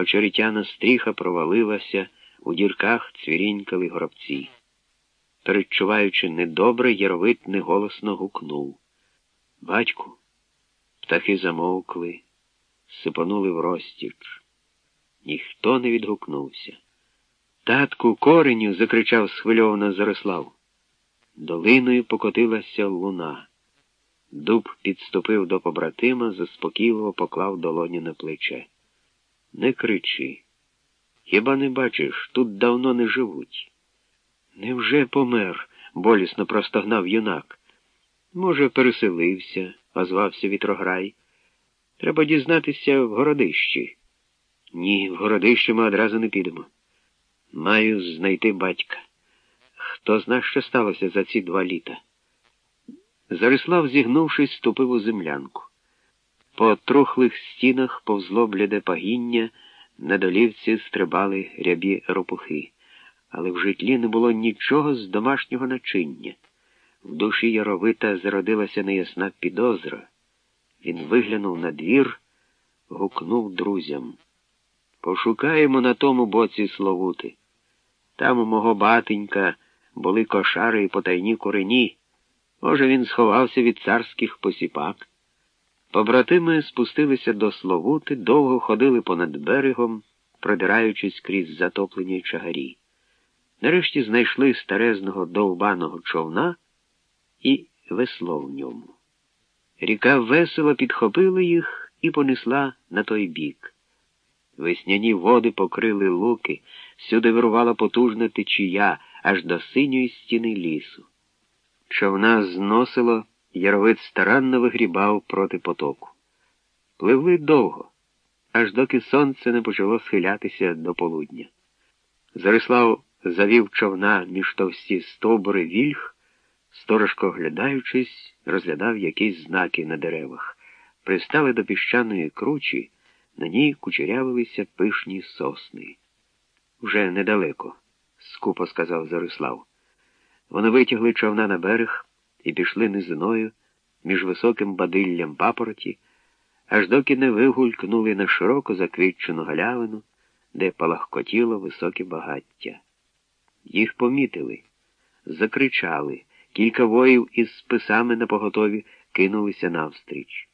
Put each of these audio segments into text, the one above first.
а черетяна стріха провалилася, у дірках цвірінькали гробці. Передчуваючи недобре, Яровит неголосно гукнув. Батьку, птахи замовкли, сипанули в розтіч. Ніхто не відгукнувся. Татку, кореню, закричав схвильовано Зарислав. Долиною покотилася луна. Дуб підступив до побратима, заспокійливо поклав долоню на плече. Не кричи. Хіба не бачиш, тут давно не живуть. Невже помер? болісно простогнав юнак. Може, переселився, озвався вітрограй. Треба дізнатися в городищі. Ні, в городище ми одразу не підемо. Маю знайти батька. Хто зна, що сталося за ці два літа? Зарислав, зігнувшись, ступив у землянку. По трухлих стінах повзло бліде пагіння, на долівці стрибали рябі ропухи, але в житлі не було нічого з домашнього начиння. В душі Яровита зародилася неясна підозра. Він виглянув на двір, гукнув друзям. Пошукаємо на тому боці Словути. Там у мого батенька були кошари і потайні курені. Може, він сховався від царських посіпак. Побратими спустилися до Словути, довго ходили понад берегом, продираючись крізь затоплені чагарі. Нарешті знайшли старезного довбаного човна і весло в ньому. Ріка весело підхопила їх і понесла на той бік. Весняні води покрили луки, всюди вирувала потужна течія аж до синьої стіни лісу. Човна зносило, яровид старанно вигрібав проти потоку. Пливли довго, аж доки сонце не почало схилятися до полудня. Зарислав завів човна між товсті стовбури вільх, сторожко оглядаючись, розглядав якісь знаки на деревах. Пристали до піщаної кручі, на ній кучерявилися пишні сосни. Вже недалеко, скупо сказав Зарислав. Вони витягли човна на берег і пішли низиною між високим бадиллям папороті, аж доки не вигулькнули на широко заквітчену галявину, де палахкотіло високе багаття. Їх помітили, закричали, кілька воїв із списами на поготові кинулися навстріч.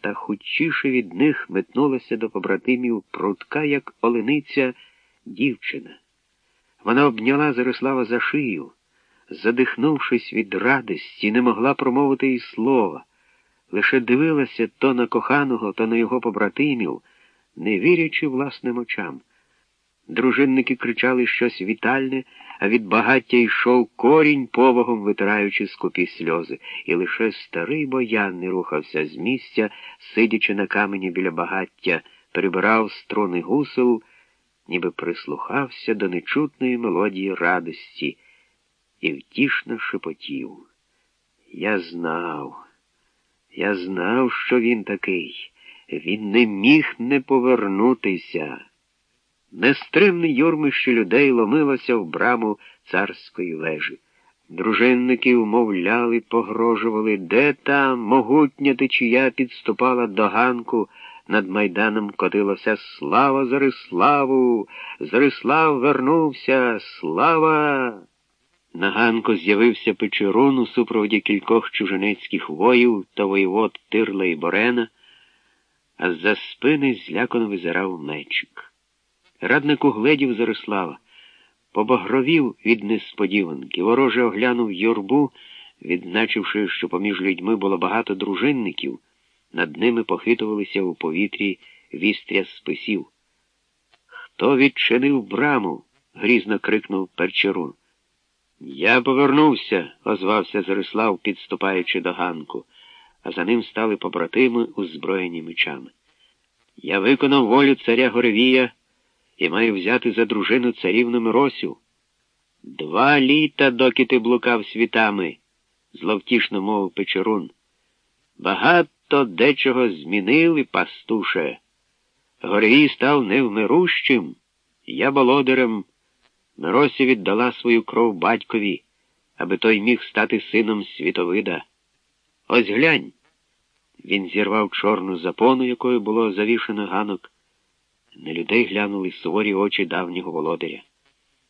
Та хутчіше від них метнулася до побратимів прутка, як олениця, дівчина. Вона обняла Зарислава за шию задихнувшись від радості, не могла промовити й слова, лише дивилася то на коханого, то на його побратимів, не вірячи власним очам. Дружинники кричали щось вітальне, а від багаття йшов корінь повагом витираючи скупі сльози, і лише старий боян не рухався з місця, сидячи на камені біля багаття, перебирав струни гусел, ніби прислухався до нечутної мелодії радості і втішно шепотів. Я знав, я знав, що він такий. Він не міг не повернутися. Нестримне юрмище людей ломилося в браму царської вежі. Дружинники умовляли, погрожували, де там могутня течія підступала до ганку, над майданом котилося Слава Зариславу! Зарислав вернувся! Слава! На ганку з'явився Печерун у супроводі кількох чужинецьких воїв та воєвод Тирла і Борена, а з-за спини злякано визирав мечик. Радник угледів Зарислава, побагровів від несподіванки, вороже оглянув юрбу, відзначивши, що поміж людьми було багато дружинників, над ними похитувалися у повітрі вістря списів. Хто відчинив браму? грізно крикнув Перчерун. Я повернувся, озвався Зарислав, підступаючи до ганку, а за ним стали побратими, озброєні мечами. Я виконав волю царя Горевія і маю взяти за дружину царівну Миросю. Два літа, доки ти блукав світами, зловтішно мовив Печерун. Багато дечого змінили, пастуше. Горевій став невмирущим, я володарем. Миросі віддала свою кров батькові, аби той міг стати сином світовида. Ось глянь. Він зірвав чорну запону, якою було завішено ганок. На людей глянули суворі очі давнього володаря.